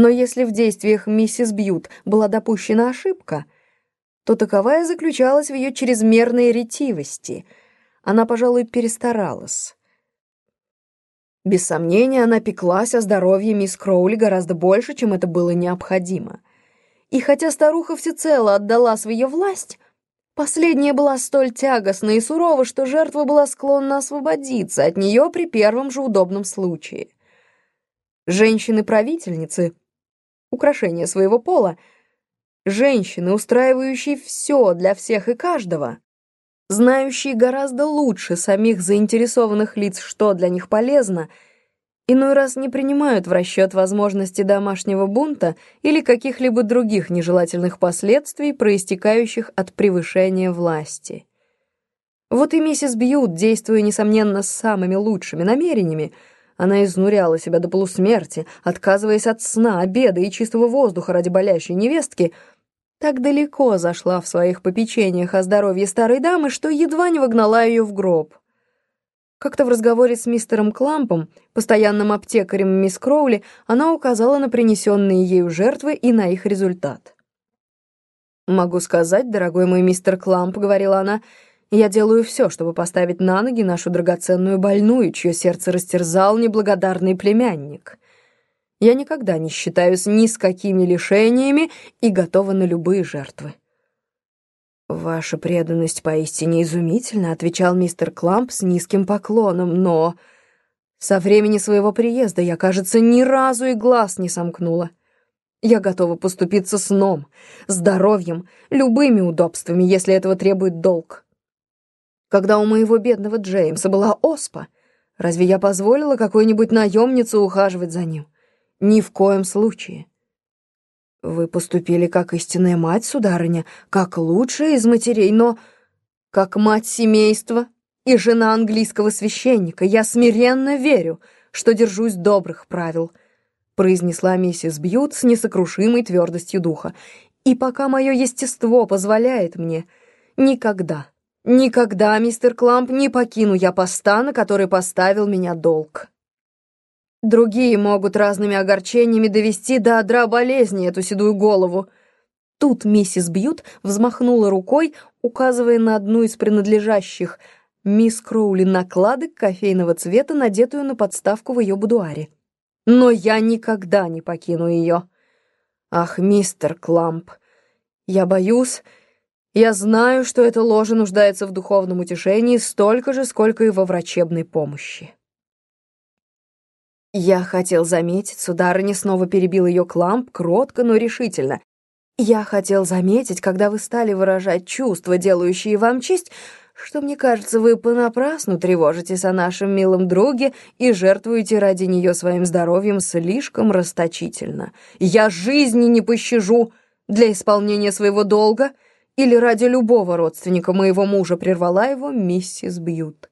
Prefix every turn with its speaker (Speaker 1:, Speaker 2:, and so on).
Speaker 1: Но если в действиях миссис Бьют была допущена ошибка, то таковая заключалась в ее чрезмерной ретивости. Она, пожалуй, перестаралась. Без сомнения, она пеклась о здоровье мисс Кроули гораздо больше, чем это было необходимо. И хотя старуха всецело отдала свою власть, последняя была столь тягостна и сурова, что жертва была склонна освободиться от нее при первом же удобном случае. Женщины-правительницы, украшение своего пола, женщины, устраивающие все для всех и каждого, знающие гораздо лучше самих заинтересованных лиц, что для них полезно, иной раз не принимают в расчет возможности домашнего бунта или каких-либо других нежелательных последствий, проистекающих от превышения власти. Вот и миссис Бьют, действуя, несомненно, с самыми лучшими намерениями, она изнуряла себя до полусмерти, отказываясь от сна, обеда и чистого воздуха ради болящей невестки, так далеко зашла в своих попечениях о здоровье старой дамы, что едва не вогнала ее в гроб. Как-то в разговоре с мистером Клампом, постоянным аптекарем мисс Кроули, она указала на принесенные ею жертвы и на их результат. «Могу сказать, дорогой мой мистер Кламп», — говорила она, — я делаю все, чтобы поставить на ноги нашу драгоценную больную, чье сердце растерзал неблагодарный племянник. Я никогда не считаюсь ни с какими лишениями и готова на любые жертвы. «Ваша преданность поистине изумительна», — отвечал мистер Кламп с низким поклоном, «но со времени своего приезда я, кажется, ни разу и глаз не сомкнула. Я готова поступиться сном, здоровьем, любыми удобствами, если этого требует долг. Когда у моего бедного Джеймса была оспа, разве я позволила какой-нибудь наемнице ухаживать за ним? Ни в коем случае. Вы поступили как истинная мать, сударыня, как лучшая из матерей, но как мать семейства и жена английского священника я смиренно верю, что держусь добрых правил, произнесла миссис Бьют с несокрушимой твердостью духа. И пока мое естество позволяет мне, никогда Никогда, мистер Кламп, не покину я поста, на который поставил меня долг. Другие могут разными огорчениями довести до одра болезни эту седую голову. Тут миссис Бьют взмахнула рукой, указывая на одну из принадлежащих мисс Кроули накладок кофейного цвета, надетую на подставку в ее будуаре. Но я никогда не покину ее. Ах, мистер Кламп, я боюсь... Я знаю, что эта ложа нуждается в духовном утешении столько же, сколько и во врачебной помощи. Я хотел заметить, сударыня снова перебил ее Кламп, кротко, но решительно. Я хотел заметить, когда вы стали выражать чувства, делающие вам честь, что, мне кажется, вы понапрасну тревожитесь о нашем милом друге и жертвуете ради нее своим здоровьем слишком расточительно. Я жизни не пощажу для исполнения своего долга — или ради любого родственника моего мужа прервала его миссис Бьют.